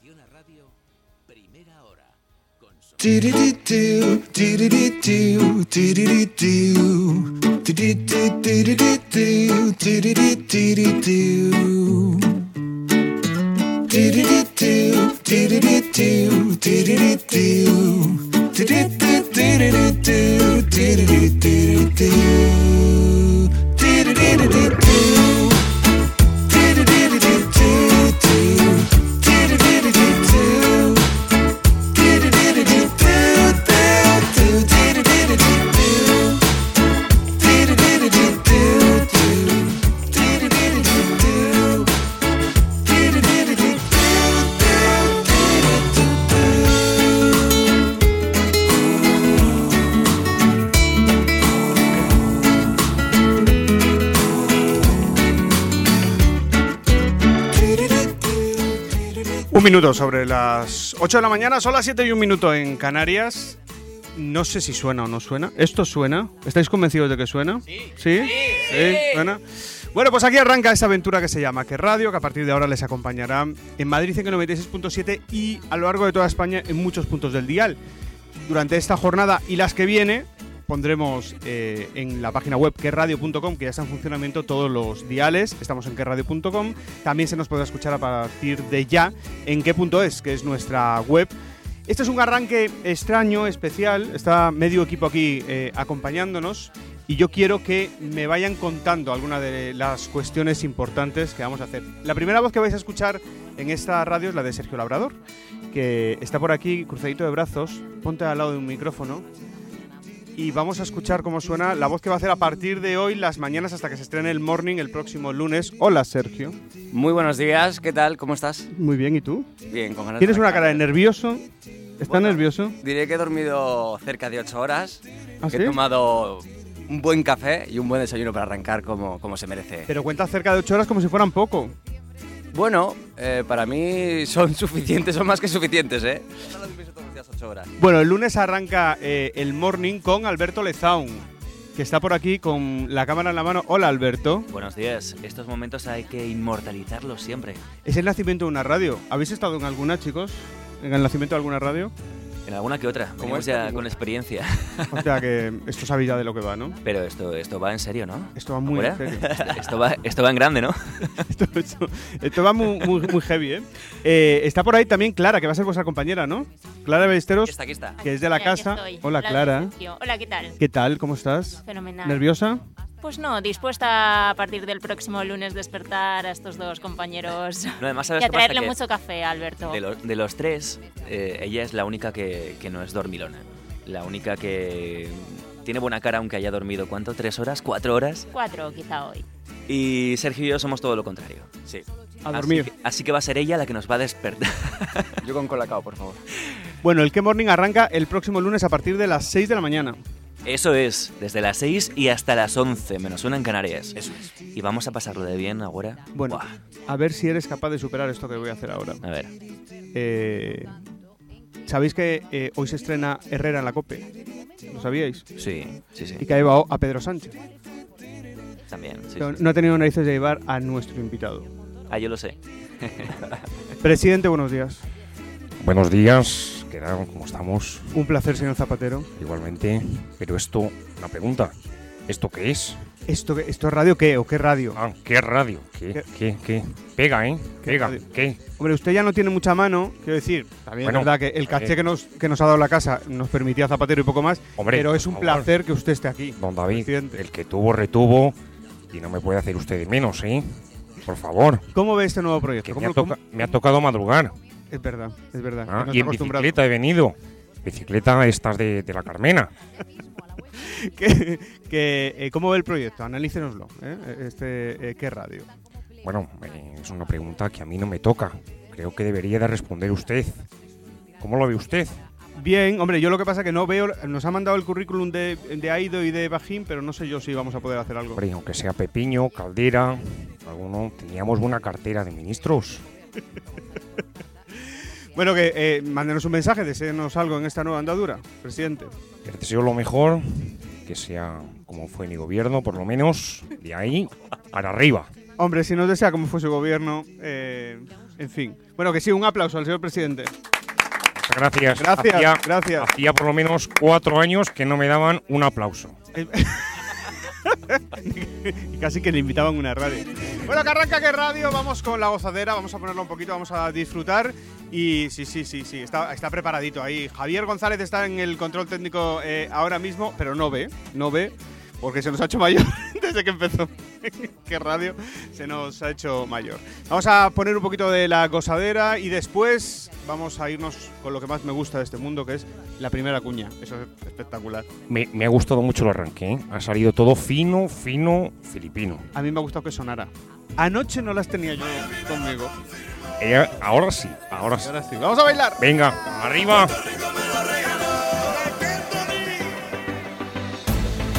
Gestiona Radio, primera hora. Con Un minuto sobre las 8 de la mañana, son las 7 y un minuto en Canarias. No sé si suena o no suena. ¿Esto suena? ¿Estáis convencidos de que suena? Sí. ¿Sí? ¿Sí? ¿Suena? Bueno, pues aquí arranca esta aventura que se llama Que Radio, que a partir de ahora les acompañará en Madrid en el 96.7 y a lo largo de toda España en muchos puntos del dial. Durante esta jornada y las que viene pondremos eh, en la página web querradio.com, que ya está en funcionamiento todos los diales. Estamos en querradio.com. También se nos podrá escuchar a partir de ya en qué.es, que es nuestra web. Este es un arranque extraño, especial. Está medio equipo aquí eh, acompañándonos. Y yo quiero que me vayan contando algunas de las cuestiones importantes que vamos a hacer. La primera voz que vais a escuchar en esta radio es la de Sergio Labrador, que está por aquí cruzadito de brazos. Ponte al lado de un micrófono y vamos a escuchar cómo suena la voz que va a hacer a partir de hoy, las mañanas, hasta que se estrene el morning el próximo lunes. Hola, Sergio. Muy buenos días, ¿qué tal? ¿Cómo estás? Muy bien, ¿y tú? Bien, con ganas Tienes una cara de nervioso. ¿Estás Bueno, nervioso? Diré que he dormido cerca de 8 horas, ¿Ah, que sí? he tomado un buen café y un buen desayuno para arrancar como, como se merece. Pero cuenta cerca de 8 horas como si fueran poco. Bueno, eh, para mí son suficientes, son más que suficientes, ¿eh? No lo pienso todos los días 8 horas. Bueno, el lunes arranca eh, el morning con Alberto Lezaun, que está por aquí con la cámara en la mano. Hola, Alberto. Buenos días. Estos momentos hay que inmortalizarlos siempre. Es el nacimiento de una radio. ¿Habéis estado en alguna, chicos? ¿En el nacimiento de alguna radio? En alguna que otra. Como Venimos esta, ya con experiencia. O sea que esto sabéis ya de lo que va, ¿no? Pero esto, esto va en serio, ¿no? Esto va muy en serio. esto, va, esto va en grande, ¿no? esto, esto- esto va muy, muy, muy heavy, ¿eh? Eh, Está por ahí también Clara, que va a ser vuestra compañera, ¿no? Clara Ballesteros, Aquí está, aquí está. que es de la casa. Hola, la Clara. Hola, ¿qué tal? ¿Qué tal? ¿Cómo estás? Fenomenal. ¿Nerviosa? Pues no, dispuesta a partir del próximo lunes despertar a estos dos compañeros No, además, y ¿sabes a qué pasa? traerle Que mucho café, Alberto. de, los- de los tres, eh, ella es la única que, que no es dormilona. La única que tiene buena cara aunque haya dormido, ¿cuánto? ¿Tres horas? ¿Cuatro horas? Cuatro, quizá hoy. Y Sergio y yo somos todo lo contrario. Sí. A Así dormir. que, así que va a ser ella la que nos va a despertar. Yo con colacao, por favor. Bueno, el que Morning arranca el próximo lunes a partir de las 6 de la mañana. Eso es, desde las 6 y hasta las 11, menos una en Canarias. Eso es. Y vamos a pasarlo de bien ahora. Bueno, Buah, a ver si eres capaz de superar esto que voy a hacer ahora. a ver. Eh, ¿Sabéis que eh, hoy se estrena Herrera en la COPE? ¿Lo sabíais? Sí, sí, Y sí. que ha llevado a Pedro Sánchez. También. sí, Pero sí. no ha tenido narices de llevar a nuestro invitado. Ah, yo lo sé. Presidente, buenos días. Buenos días, ¿qué tal? ¿Cómo estamos? Un placer, señor Zapatero. Igualmente. Pero esto, una pregunta. ¿Esto qué es? ¿Esto, ¿Esto es radio qué o qué radio? Ah, ¿qué radio? ¿Qué? ¿Qué? ¿Qué? ¿Qué? Pega, ¿eh? ¿Qué Pega. radio? ¿Qué? Hombre, usted ya no tiene mucha mano, quiero decir. También Bueno, es verdad que el caché eh. que nos, que nos ha dado la casa nos permitía Zapatero y poco más. Hombre, pero es un favor. placer que usted esté aquí. Don David, Presidente. el que tuvo, retuvo. Y no me puede hacer usted de menos, ¿eh? Por favor. ¿Cómo ve este nuevo proyecto? Que ¿Cómo me ha, lo- cómo- toca- me ha tocado madrugar. Es verdad, es verdad. Ah, no y en bicicleta he venido. Bicicleta estas de, de la Carmena. que, que, eh, ¿Cómo ve el proyecto? Analícenoslo. ¿eh? Este, eh, ¿Qué radio? Bueno, eh, es una pregunta que a mí no me toca. Creo que debería de responder usted. ¿Cómo lo ve usted? Bien, hombre, yo lo que pasa es que no veo. Nos ha mandado el currículum de, de Aido y de Bajín, pero no sé yo si vamos a poder hacer algo. Hombre, aunque sea Pepiño, Caldera, alguno, teníamos buena cartera de ministros. Bueno, que eh, mándenos un mensaje, deseenos algo en esta nueva andadura, presidente. Les deseo lo mejor, que sea como fue mi gobierno, por lo menos de ahí para arriba. Hombre, si nos desea cómo fue su gobierno, eh, En fin. Bueno, que sí, un aplauso al señor presidente. Gracias. Gracias, Hacía, gracias. hacía por lo menos cuatro años que no me daban un aplauso. y casi que le invitaban una radio. Bueno, que arranca que radio, vamos con la gozadera, vamos a ponerlo un poquito, vamos a disfrutar. Y sí, sí, sí, sí, está, está preparadito ahí. Javier González está en el control técnico eh, ahora mismo, pero no ve, no ve, porque se nos ha hecho mayor desde que empezó. que radio se nos ha hecho mayor. Vamos a poner un poquito de la gozadera y después vamos a irnos con lo que más me gusta de este mundo, que es la primera cuña. Eso es espectacular. Me, me ha gustado mucho el arranque, ¿eh? Ha salido todo fino, fino, filipino. A mí me ha gustado que sonara. Anoche no las tenía yo conmigo. Eh, ahora sí, ahora sí. Ahora sí. Vamos a bailar. Venga, arriba.